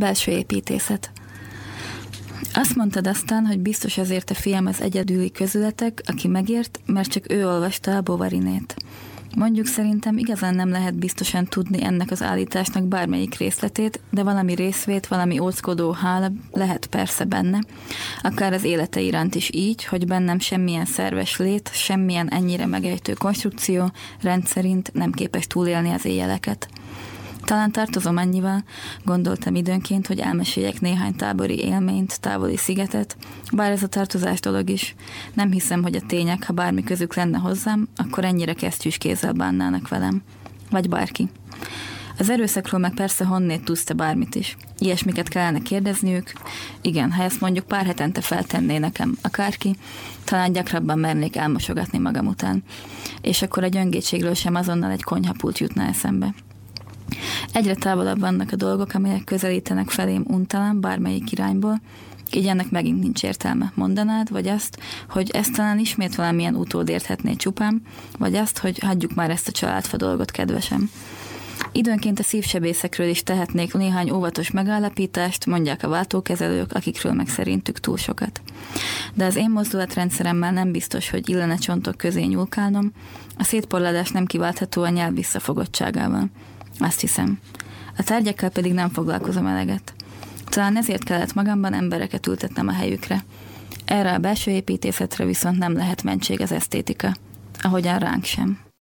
Belső építészet. Azt mondtad aztán, hogy biztos azért a fiam az egyedüli közületek, aki megért, mert csak ő olvasta a Bovarinét. Mondjuk szerintem igazán nem lehet biztosan tudni ennek az állításnak bármelyik részletét, de valami részvét, valami óckodó hála lehet persze benne, akár az élete iránt is így, hogy bennem semmilyen szerves lét, semmilyen ennyire megejtő konstrukció rendszerint nem képes túlélni az éjjeleket. Talán tartozom annyival, gondoltam időnként, hogy elmeséljek néhány tábori élményt, távoli szigetet, bár ez a tartozás dolog is. Nem hiszem, hogy a tények, ha bármi közük lenne hozzám, akkor ennyire kesztyűs kézzel bánnának velem. Vagy bárki. Az erőszakról meg persze honnét tudsz te bármit is. Ilyesmiket kellene kérdezniük. Igen, ha ezt mondjuk pár hetente feltenné nekem akárki, talán gyakrabban mernék elmosogatni magam után. És akkor a gyöngétségről sem azonnal egy konyhapult jutna eszembe. Egyre távolabb vannak a dolgok, amelyek közelítenek felém untalán bármelyik irányból, így ennek megint nincs értelme. Mondanád, vagy azt, hogy ezt talán ismét valamilyen utód érthetné csupán, vagy azt, hogy hagyjuk már ezt a családfa dolgot, kedvesem. Időnként a szívsebészekről is tehetnék néhány óvatos megállapítást, mondják a váltókezelők, akikről meg szerintük túl sokat. De az én mozdulatrendszeremmel nem biztos, hogy illene csontok közé nyúlkálnom, a szétporladás nem kiváltható a nyelv visszafogottságával. Azt hiszem. A tárgyakkal pedig nem foglalkozom eleget. Talán ezért kellett magamban embereket ültetnem a helyükre. Erre a belső építészetre viszont nem lehet mentség az esztétika, ahogyan ránk sem.